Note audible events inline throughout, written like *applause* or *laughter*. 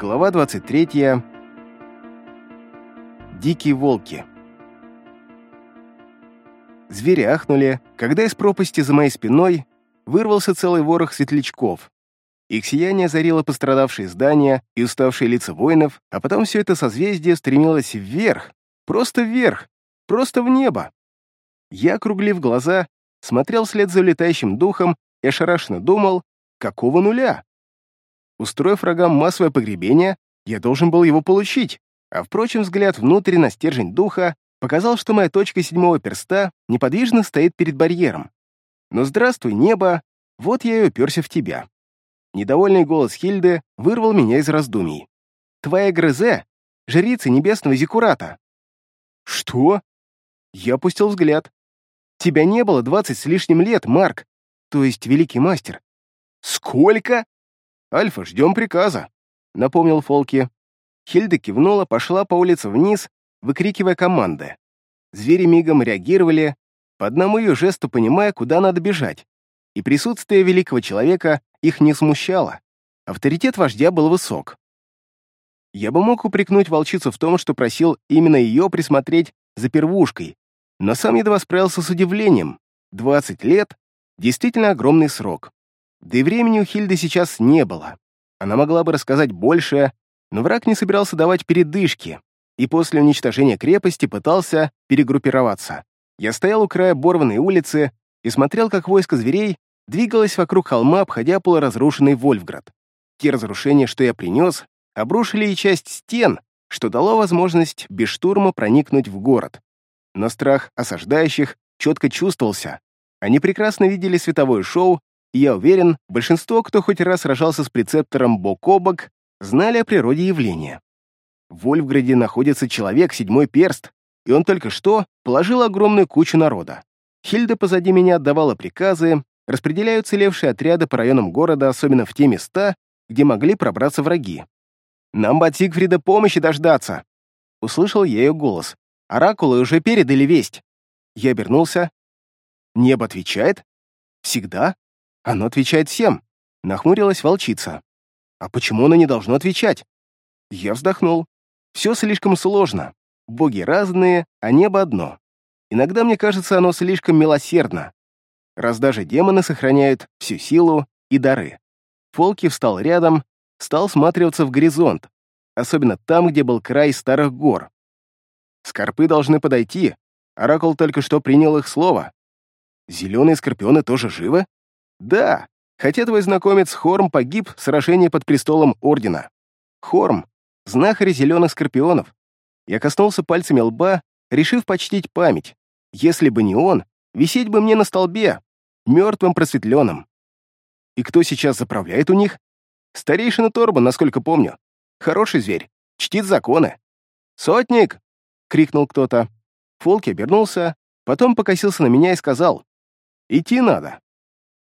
Глава 23. Дикие волки. Звери ахнули, когда из пропасти за моей спиной вырвался целый ворох светлячков. Их сияние озарило пострадавшие здания и уставшие лица воинов, а потом все это созвездие стремилось вверх, просто вверх, просто в небо. Я, округлив глаза, смотрел вслед за улетающим духом и ошарашенно думал, какого нуля? Устроив врагам массовое погребение, я должен был его получить, а, впрочем, взгляд внутрь на стержень духа показал, что моя точка седьмого перста неподвижно стоит перед барьером. Но здравствуй, небо, вот я и уперся в тебя. Недовольный голос Хильды вырвал меня из раздумий. «Твоя Грезе — жрица небесного Зикурата». «Что?» Я опустил взгляд. «Тебя не было двадцать с лишним лет, Марк, то есть великий мастер». «Сколько?» «Альфа, ждем приказа», — напомнил Фолки. Хильда кивнула, пошла по улице вниз, выкрикивая команды. Звери мигом реагировали, по одному ее жесту понимая, куда надо бежать. И присутствие великого человека их не смущало. Авторитет вождя был высок. Я бы мог упрекнуть волчицу в том, что просил именно ее присмотреть за первушкой, но сам едва справился с удивлением. 20 лет — действительно огромный срок. Да и времени у Хильды сейчас не было. Она могла бы рассказать больше, но враг не собирался давать передышки, и после уничтожения крепости пытался перегруппироваться. Я стоял у края Борванной улицы и смотрел, как войско зверей двигалось вокруг холма, обходя полуразрушенный Вольфград. Те разрушения, что я принес, обрушили и часть стен, что дало возможность без штурма проникнуть в город. Но страх осаждающих четко чувствовался. Они прекрасно видели световое шоу я уверен, большинство, кто хоть раз сражался с прецептором бок о бок, знали о природе явления. В Вольфграде находится человек, седьмой перст, и он только что положил огромную кучу народа. Хильда позади меня отдавала приказы, распределяя уцелевшие отряды по районам города, особенно в те места, где могли пробраться враги. «Нам бы от Сигфрида помощи дождаться!» Услышал я ее голос. Оракулы уже передали весть. Я обернулся. Небо отвечает? Всегда? Оно отвечает всем. Нахмурилась волчица. А почему оно не должно отвечать? Я вздохнул. Все слишком сложно. Боги разные, а небо одно. Иногда мне кажется, оно слишком милосердно. Раз даже демоны сохраняют всю силу и дары. Фолки встал рядом, стал всматриваться в горизонт, особенно там, где был край старых гор. Скорпы должны подойти. Оракул только что принял их слово. Зеленые скорпионы тоже живы? Да, хотя твой знакомец Хорм погиб в сражении под престолом Ордена. Хорм — знахарь зеленых скорпионов. Я коснулся пальцами лба, решив почтить память. Если бы не он, висеть бы мне на столбе, мертвым просветленным. И кто сейчас заправляет у них? Старейшина Торбан, насколько помню. Хороший зверь, чтит законы. «Сотник!» — крикнул кто-то. Фолки обернулся, потом покосился на меня и сказал. «Идти надо».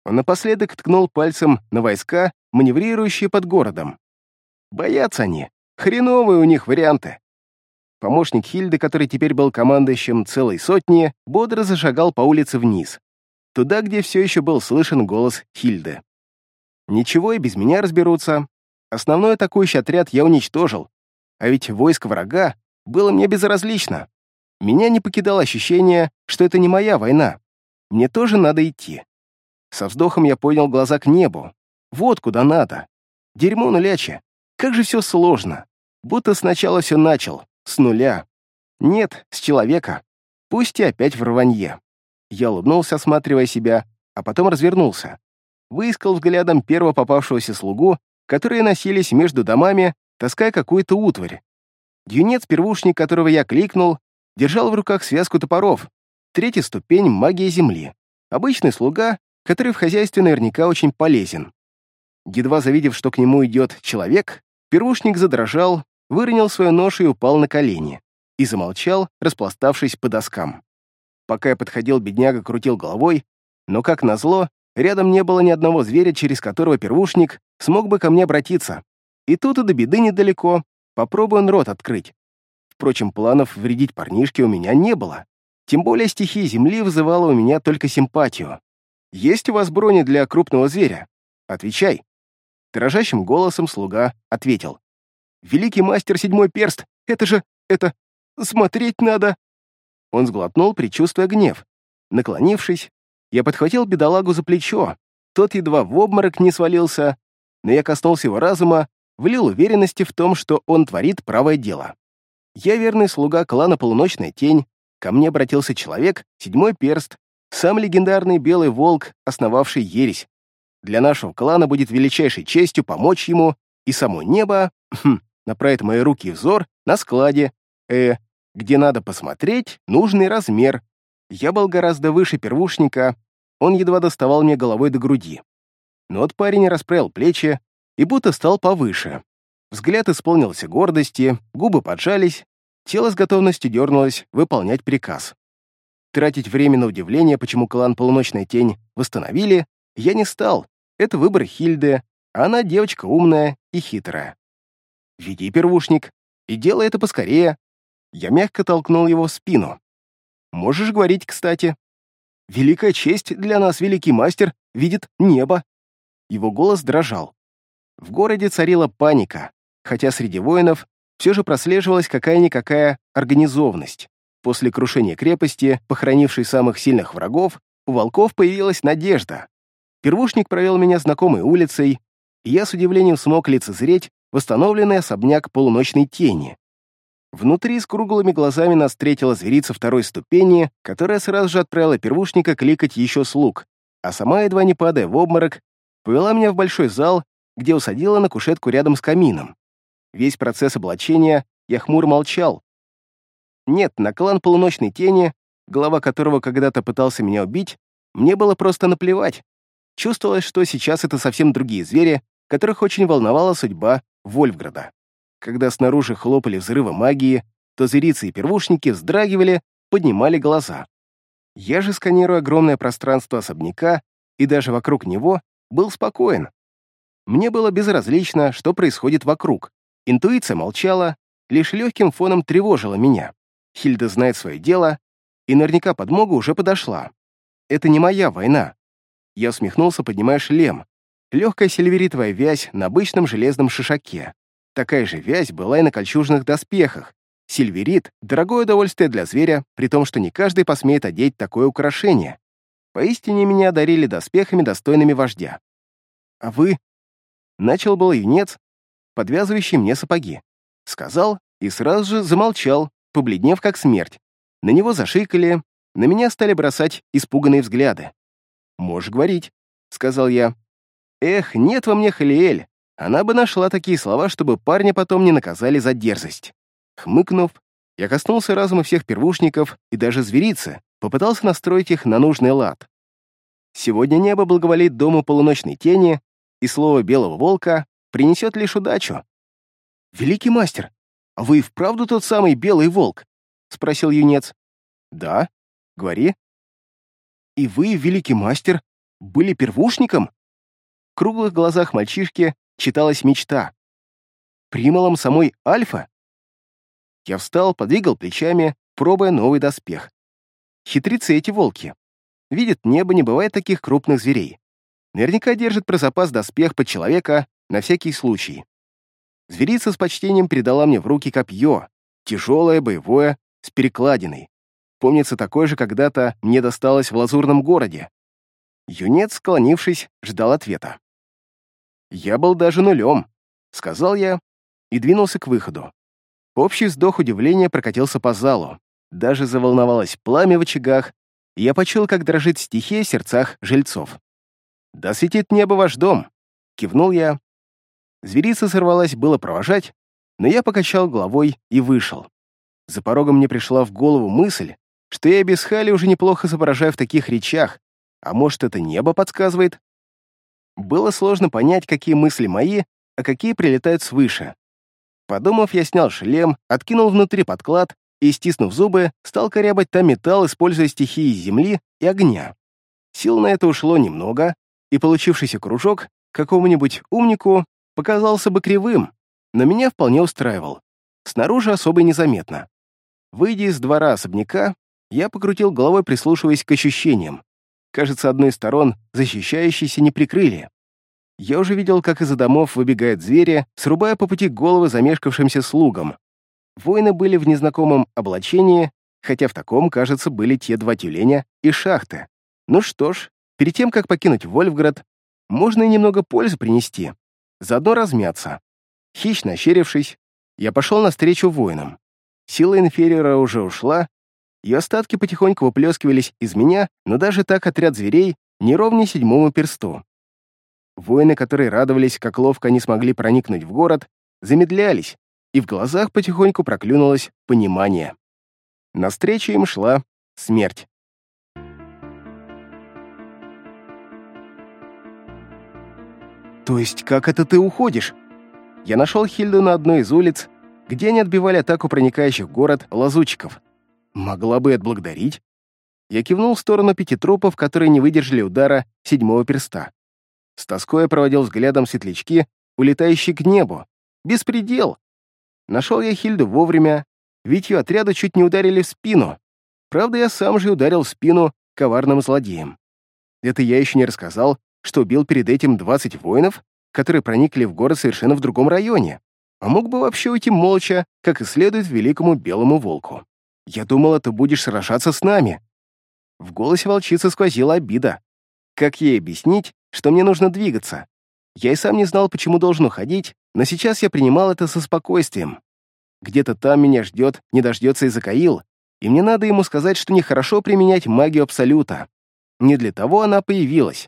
Он напоследок ткнул пальцем на войска, маневрирующие под городом. Боятся они. Хреновые у них варианты. Помощник Хильды, который теперь был командующим целой сотни, бодро зашагал по улице вниз, туда, где все еще был слышен голос Хильды. Ничего и без меня разберутся. Основной атакующий отряд я уничтожил, а ведь войско врага было мне безразлично. Меня не покидало ощущение, что это не моя война. Мне тоже надо идти. Со вздохом я поднял глаза к небу. Вот куда надо. Дерьмо нуляче. Как же все сложно. Будто сначала все начал, с нуля. Нет, с человека. Пусть и опять в рванье. Я улыбнулся, осматривая себя, а потом развернулся. Выискал взглядом первого попавшегося слугу, которые носились между домами, таская какую-то утварь. Юнец-первушник, которого я кликнул, держал в руках связку топоров. Третья ступень — магия земли. Обычный слуга, который в хозяйстве наверняка очень полезен. Едва завидев, что к нему идет человек, первушник задрожал, выронил свою ношу и упал на колени, и замолчал, распластавшись по доскам. Пока я подходил, бедняга крутил головой, но, как назло, рядом не было ни одного зверя, через которого первушник смог бы ко мне обратиться. И тут и до беды недалеко, попробую он рот открыть. Впрочем, планов вредить парнишке у меня не было. Тем более стихия земли вызывала у меня только симпатию. «Есть у вас брони для крупного зверя? Отвечай». Дрожащим голосом слуга ответил. Великий мастер седьмой перст! Это же... это... смотреть надо!» Он сглотнул, предчувствуя гнев. Наклонившись, я подхватил бедолагу за плечо. Тот едва в обморок не свалился, но я коснулся его разума, влил уверенности в том, что он творит правое дело. Я верный слуга клана «Полуночная тень», ко мне обратился человек, седьмой перст, сам легендарный Белый Волк, основавший ересь. Для нашего клана будет величайшей честью помочь ему, и само небо *clears throat* хм, направит мои руки и взор на складе, э, где надо посмотреть нужный размер. Я был гораздо выше первушника, он едва доставал мне головой до груди. Но вот парень расправил плечи и будто стал повыше. Взгляд исполнился гордости, губы поджались, тело с готовностью дернулось выполнять приказ. Тратить время на удивление, почему клан «Полуночная тень» восстановили, я не стал. Это выбор Хильды, а она девочка умная и хитрая. «Веди, первушник, и делай это поскорее». Я мягко толкнул его в спину. «Можешь говорить, кстати. Великая честь для нас, великий мастер, видит небо». Его голос дрожал. В городе царила паника, хотя среди воинов все же прослеживалась какая-никакая организованность. После крушения крепости, похоронившей самых сильных врагов, у волков появилась надежда. Первушник провел меня знакомой улицей, и я с удивлением смог лицезреть восстановленный особняк полуночной тени. Внутри с круглыми глазами нас встретила зверица второй ступени, которая сразу же отправила первушника кликать еще слуг, а сама, едва не падая в обморок, повела меня в большой зал, где усадила на кушетку рядом с камином. Весь процесс облачения я хмур молчал. Нет, на клан полуночной тени, глава которого когда-то пытался меня убить, мне было просто наплевать. Чувствовалось, что сейчас это совсем другие звери, которых очень волновала судьба Вольфграда. Когда снаружи хлопали взрывы магии, то зверицы и первушники вздрагивали, поднимали глаза. Я же, сканируя огромное пространство особняка и даже вокруг него, был спокоен. Мне было безразлично, что происходит вокруг. Интуиция молчала, лишь легким фоном тревожила меня. Хильда знает свое дело, и наверняка подмога уже подошла. Это не моя война. Я усмехнулся, поднимая шлем. Легкая сильверитовая вязь на обычном железном шишаке. Такая же вязь была и на кольчужных доспехах. Сильверит — дорогое удовольствие для зверя, при том, что не каждый посмеет одеть такое украшение. Поистине меня одарили доспехами, достойными вождя. «А вы?» Начал был юнец, подвязывающий мне сапоги. Сказал и сразу же замолчал, побледнев как смерть. На него зашикали, на меня стали бросать испуганные взгляды. «Можешь говорить», — сказал я. «Эх, нет во мне Халиэль. Она бы нашла такие слова, чтобы парня потом не наказали за дерзость». Хмыкнув, я коснулся разума всех первушников и даже зверицы, попытался настроить их на нужный лад. Сегодня небо благоволит дому полуночной тени, и слово белого волка принесет лишь удачу. «Великий мастер, вы и вправду тот самый белый волк?» — спросил юнец. «Да, говори». «И вы, великий мастер, были первушником?» В круглых глазах мальчишки читалась мечта. «Прималом самой Альфа?» Я встал, подвигал плечами, пробуя новый доспех. Хитрецы эти волки. Видят небо, не бывает таких крупных зверей. Наверняка держит про запас доспех под человека на всякий случай. Зверица с почтением передала мне в руки копье, тяжелое, боевое, с перекладиной. Помнится, такое же когда-то мне досталось в лазурном городе. Юнец, склонившись, ждал ответа. «Я был даже нулем», — сказал я и двинулся к выходу. Общий вздох удивления прокатился по залу. Даже заволновалось пламя в очагах, и я почуял, как дрожит стихия в сердцах жильцов. «Да светит небо ваш дом!» — кивнул я. Зверица сорвалась было провожать, но я покачал головой и вышел. За порогом мне пришла в голову мысль, что я без Хали уже неплохо соображаю в таких речах, а может, это небо подсказывает? Было сложно понять, какие мысли мои, а какие прилетают свыше. Подумав, я снял шлем, откинул внутри подклад и, стиснув зубы, стал корябать там металл, используя стихии земли и огня. Сил на это ушло немного, и получившийся кружок какому-нибудь умнику показался бы кривым, но меня вполне устраивал. Снаружи особо незаметно. Выйдя из двора особняка, я покрутил головой, прислушиваясь к ощущениям. Кажется, одной из сторон защищающиеся не прикрыли. Я уже видел, как из-за домов выбегают звери, срубая по пути головы замешкавшимся слугам. Воины были в незнакомом облачении, хотя в таком, кажется, были те два тюленя и шахты. Ну что ж, перед тем, как покинуть Вольфград, можно и немного пользы принести, заодно размяться. Хищно ощерившись, я пошел навстречу воинам. Сила инфериора уже ушла, и остатки потихоньку выплескивались из меня, но даже так отряд зверей не ровнее седьмому персту. Воины, которые радовались, как ловко они смогли проникнуть в город, замедлялись, и в глазах потихоньку проклюнулось понимание. Навстречу им шла смерть. «То есть как это ты уходишь?» Я нашел Хильду на одной из улиц, где они отбивали атаку проникающих в город лазутчиков. Могла бы отблагодарить. Я кивнул в сторону пяти трупов, которые не выдержали удара седьмого перста. С тоской я проводил взглядом светлячки, улетающие к небу. Беспредел! Нашел я Хильду вовремя, ведь ее отряду чуть не ударили в спину. Правда, я сам же ударил в спину коварным злодеем. Это я еще не рассказал, что убил перед этим 20 воинов, которые проникли в город совершенно в другом районе, а мог бы вообще уйти молча, как и следует великому белому волку. Я думал, ты будешь сражаться с нами. В голосе волчицы сквозила обида. Как ей объяснить, что мне нужно двигаться? Я и сам не знал, почему должен уходить, но сейчас я принимал это со спокойствием. Где-то там меня ждет, не дождется Изакаил, и мне надо ему сказать, что нехорошо применять магию Абсолюта. Не для того она появилась.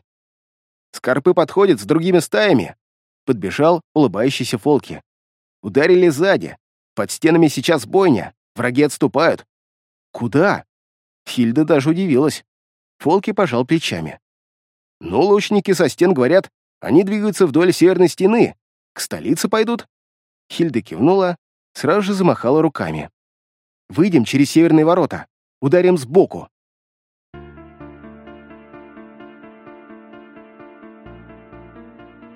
Скорпы подходят с другими стаями. Подбежал улыбающийся Фолки. Ударили сзади. Под стенами сейчас бойня. Враги отступают. Куда? Хильда даже удивилась. Фолки пожал плечами. Ну, лучники со стен говорят, они двигаются вдоль северной стены. К столице пойдут?» Хильда кивнула, сразу же замахала руками. «Выйдем через северные ворота. Ударим сбоку».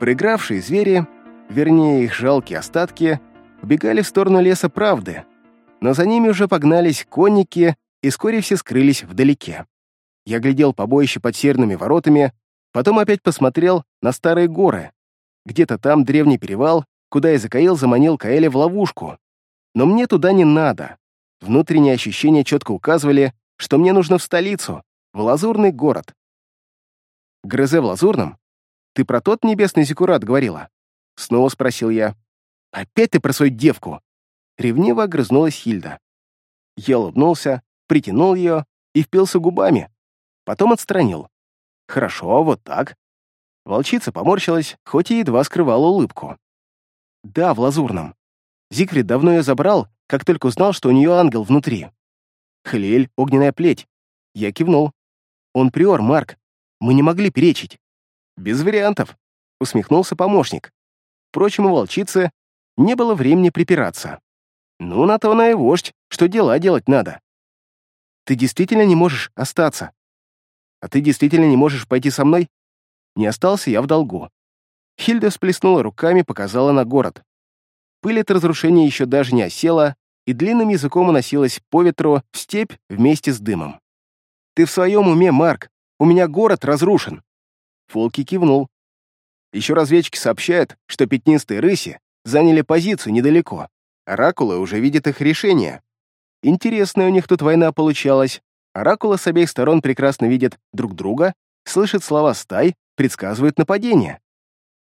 Проигравшие звери, вернее их жалкие остатки, убегали в сторону леса правды, но за ними уже погнались конники, и вскоре все скрылись вдалеке. Я глядел побоище под северными воротами, Потом опять посмотрел на старые горы. Где-то там древний перевал, куда Изакаил заманил Каэля в ловушку. Но мне туда не надо. Внутренние ощущения четко указывали, что мне нужно в столицу, в лазурный город. Грызе в лазурном? Ты про тот небесный зиккурат говорила? Снова спросил я. Опять ты про свою девку? Ревниво огрызнулась Хильда. Я улыбнулся, притянул ее и впился губами. Потом отстранил. Хорошо, вот так. Волчица поморщилась, хоть и едва скрывала улыбку. Да, в лазурном. Зигфрид давно ее забрал, как только узнал, что у нее ангел внутри. Хлель, огненная плеть. Я кивнул. Он приор, Марк. Мы не могли перечить. Без вариантов, усмехнулся помощник. Впрочем, у волчицы не было времени припираться. Ну, на то она и вождь, что дела делать надо. Ты действительно не можешь остаться, а ты действительно не можешь пойти со мной? Не остался я в долгу. Хильда сплеснула руками, показала на город. Пыль от разрушения еще даже не осела, и длинным языком уносилась по ветру в степь вместе с дымом. «Ты в своем уме, Марк? У меня город разрушен!» Фолки кивнул. Еще разведчики сообщают, что пятнистые рыси заняли позицию недалеко. Оракулы уже видят их решение. Интересная у них тут война получалась, Оракулы с обеих сторон прекрасно видят друг друга, слышат слова стай, предсказывают нападение.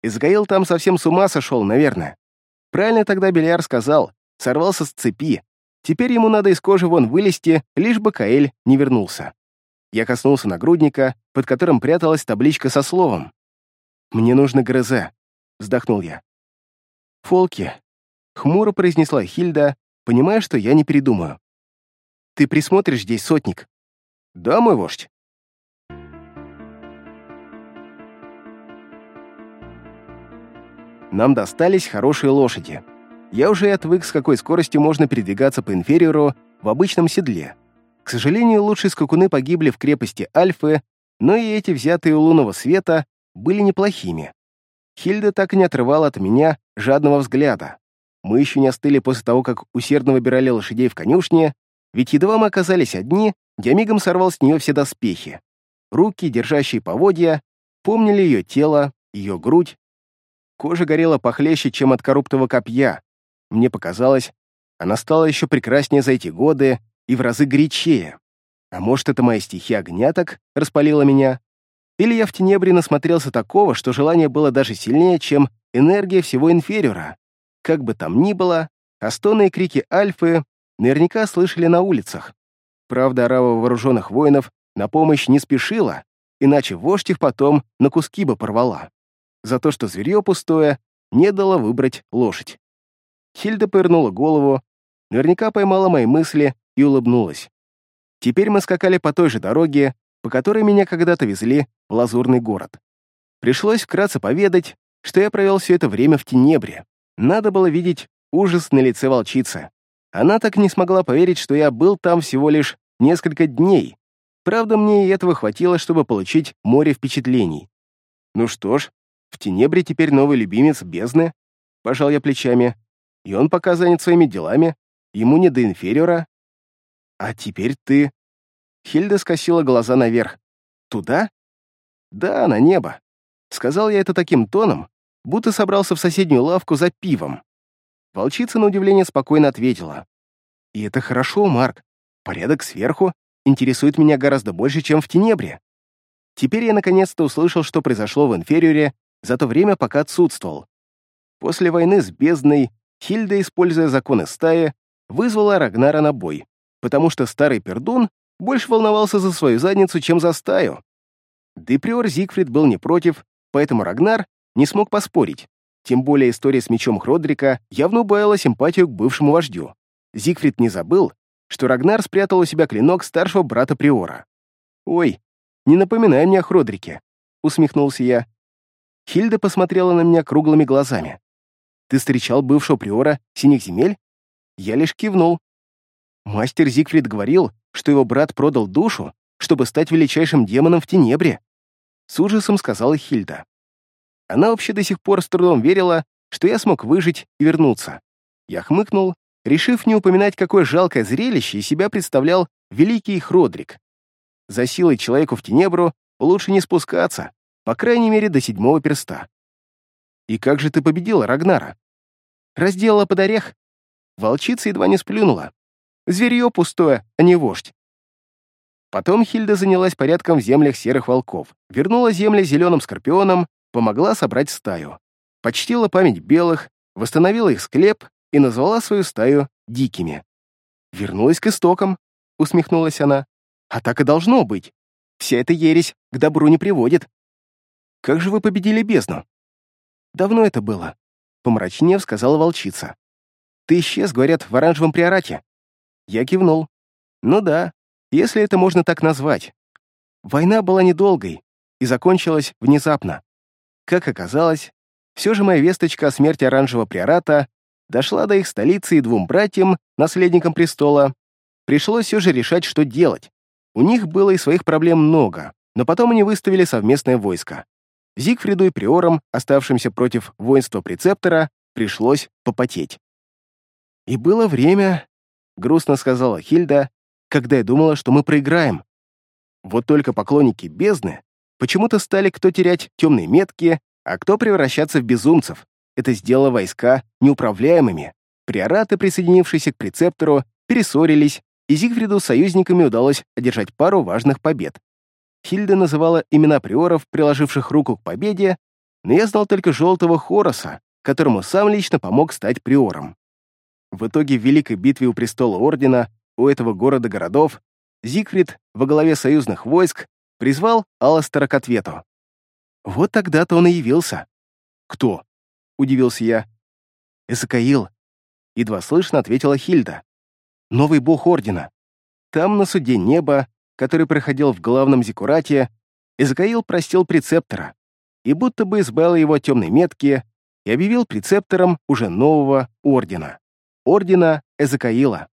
Изгаил там совсем с ума сошел, наверное. Правильно тогда Беляр сказал, сорвался с цепи. Теперь ему надо из кожи вон вылезти, лишь бы Каэль не вернулся. Я коснулся нагрудника, под которым пряталась табличка со словом. «Мне нужно ГРЗ», — вздохнул я. «Фолки», — хмуро произнесла Хильда, понимая, что я не передумаю. «Ты присмотришь здесь, сотник?» Да, мой вождь. Нам достались хорошие лошади. Я уже отвык, с какой скоростью можно передвигаться по инфериору в обычном седле. К сожалению, лучшие скакуны погибли в крепости Альфы, но и эти, взятые у лунного света, были неплохими. Хильда так и не отрывала от меня жадного взгляда. Мы еще не остыли после того, как усердно выбирали лошадей в конюшне, ведь едва мы оказались одни, я мигом сорвал с нее все доспехи. Руки, держащие поводья, помнили ее тело, ее грудь, Кожа горела похлеще, чем от коруптого копья. Мне показалось, она стала еще прекраснее за эти годы и в разы горячее. А может, это моя стихия огня так распалила меня? Или я в Тенебре насмотрелся такого, что желание было даже сильнее, чем энергия всего инфериора? Как бы там ни было, а стоны и крики Альфы наверняка слышали на улицах. Правда, орава вооруженных воинов на помощь не спешила, иначе вождь их потом на куски бы порвала. За то, что зверье пустое, не дало выбрать лошадь. Хильда повернула голову, наверняка поймала мои мысли и улыбнулась. Теперь мы скакали по той же дороге, по которой меня когда-то везли в Лазурный город. Пришлось вкратце поведать, что я провел все это время в Тенебре. Надо было видеть ужас на лице волчицы. Она так не смогла поверить, что я был там всего лишь несколько дней. Правда, мне и этого хватило, чтобы получить море впечатлений. Ну что ж, в Тенебре теперь новый любимец бездны, пожал я плечами, и он пока занят своими делами, ему не до инфериора. А теперь ты... Хильда скосила глаза наверх. Туда? Да, на небо. Сказал я это таким тоном, будто собрался в соседнюю лавку за пивом. Волчица на удивление спокойно ответила. «И это хорошо, Марк. Порядок сверху интересует меня гораздо больше, чем в Тенебре. Теперь я наконец-то услышал, что произошло в Инфериоре за то время, пока отсутствовал. После войны с бездной Хильда, используя законы стаи, вызвала Рагнара на бой, потому что старый пердун больше волновался за свою задницу, чем за стаю. Деприор Зигфрид был не против, поэтому Рагнар не смог поспорить. Тем более история с мечом Хродрика явно убавила симпатию к бывшему вождю. Зигфрид не забыл, что Рагнар спрятал у себя клинок старшего брата Приора. «Ой, не напоминай мне о Хродрике», — усмехнулся я. Хильда посмотрела на меня круглыми глазами. «Ты встречал бывшего Приора Синих Земель?» Я лишь кивнул. Мастер Зигфрид говорил, что его брат продал душу, чтобы стать величайшим демоном в Тенебре. С ужасом сказала Хильда. Она вообще до сих пор с трудом верила, что я смог выжить и вернуться. Я хмыкнул, решив не упоминать, какое жалкое зрелище из себя представлял великий Хродрик. За силой человеку в Тенебру лучше не спускаться, по крайней мере, до седьмого перста. «И как же ты победила Рагнара?» «Разделала под орех». Волчица едва не сплюнула. «Зверье пустое, а не вождь». Потом Хильда занялась порядком в землях серых волков, вернула земли зеленым скорпионом помогла собрать стаю, почтила память белых, восстановила их склеп и назвала свою стаю дикими. «Вернулась к истокам», — усмехнулась она. «А так и должно быть. Вся эта ересь к добру не приводит». «Как же вы победили бездну?» «Давно это было», — помрачнев сказала волчица. «Ты исчез, говорят, в оранжевом приорате». Я кивнул. «Ну да, если это можно так назвать. Война была недолгой и закончилась внезапно. Как оказалось, все же моя весточка о смерти оранжевого приората дошла до их столицы и двум братьям, наследникам престола, пришлось все же решать, что делать. У них было и своих проблем много, но потом они выставили совместное войско. Зигфриду и приорам, оставшимся против воинства прецептора, пришлось попотеть. «И было время», — грустно сказала Хильда, «когда я думала, что мы проиграем. Вот только поклонники бездны Почему-то стали кто терять темные метки, а кто превращаться в безумцев. Это сделало войска неуправляемыми. Приораты, присоединившиеся к прецептору, перессорились, и Зигфриду с союзниками удалось одержать пару важных побед. Хильда называла имена приоров, приложивших руку к победе, но я знал только желтого Хороса, которому сам лично помог стать приором. В итоге в Великой битве у престола Ордена у этого города-городов Зигфрид во главе союзных войск призвал Алластера к ответу. Вот тогда-то он и явился. «Кто?» — удивился я. «Эзекаил», — едва слышно ответила Хильда. «Новый бог Ордена. Там, на суде неба, который проходил в главном зикурате, Эзекаил простил прецептора и будто бы избавил его от темной метки и объявил прецептором уже нового Ордена. Ордена Эзекаила.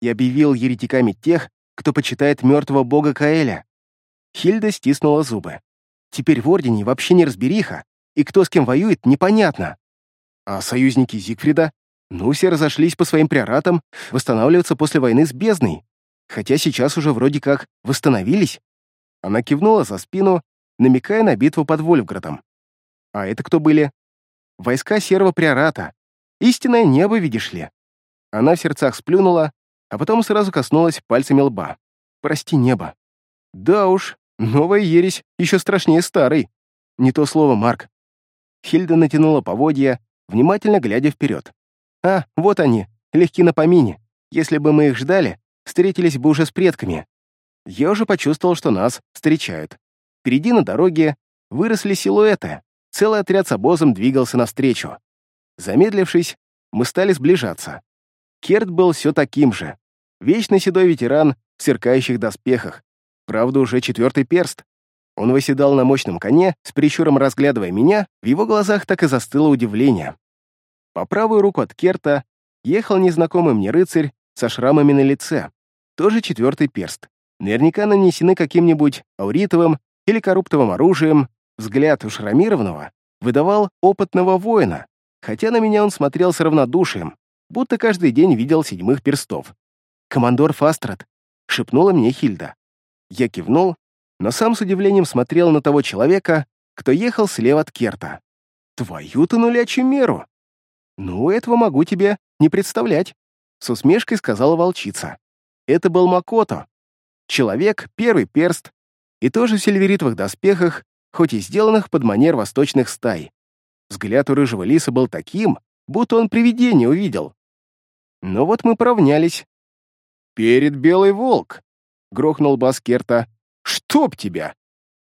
И объявил еретиками тех, кто почитает мертвого бога Каэля, Хильда стиснула зубы. Теперь в Ордене вообще не разбериха, и кто с кем воюет, непонятно. А союзники Зигфрида? Ну, все разошлись по своим приоратам, восстанавливаться после войны с бездной. Хотя сейчас уже вроде как восстановились. Она кивнула за спину, намекая на битву под Вольфградом. А это кто были? войска серого приората. Истинное небо, видишь ли». Она в сердцах сплюнула, а потом сразу коснулась пальцами лба. «Прости, небо». «Да уж, новая ересь еще страшнее старой. Не то слово, Марк». Хильда натянула поводья, внимательно глядя вперед. «А, вот они, легки на помине. Если бы мы их ждали, встретились бы уже с предками. Я уже почувствовал, что нас встречают. Впереди на дороге выросли силуэты. Целый отряд с обозом двигался навстречу. Замедлившись, мы стали сближаться. Керт был все таким же. Вечный седой ветеран в сверкающих доспехах. Правда, уже четвертый перст. Он выседал на мощном коне, с прищуром разглядывая меня, в его глазах так и застыло удивление. По правую руку от Керта ехал незнакомый мне рыцарь со шрамами на лице, тоже четвертый перст. Наверняка нанесены каким-нибудь ауритовым или коруптовым оружием, взгляд у шрамированного выдавал опытного воина, хотя на меня он смотрел с равнодушием, будто каждый день видел седьмых перстов. «Командор Фастрат», — шепнула мне Хильда. Я кивнул, но сам с удивлением смотрел на того человека, кто ехал слева от Керта. «Твою-то нулячью меру!» «Ну, этого могу тебе не представлять», — с усмешкой сказала волчица. Это был Макото. Человек, первый перст, и тоже в сильверитовых доспехах, хоть и сделанных под манер восточных стай. Взгляд у рыжего лиса был таким, будто он привидение увидел. Но вот мы поравнялись. «Перед белый волк!» — грохнул Баскерта. «Чтоб тебя!»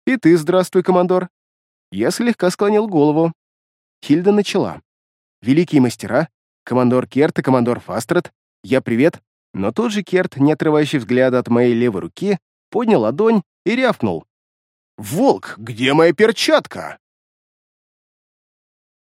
«И ты здравствуй, командор!» Я слегка склонил голову. Хильда начала. «Великие мастера, командор Керт и командор Фастрет, я привет!» Но тут же Керт, не отрывающий взгляда от моей левой руки, поднял ладонь и рявкнул. «Волк, где моя перчатка?»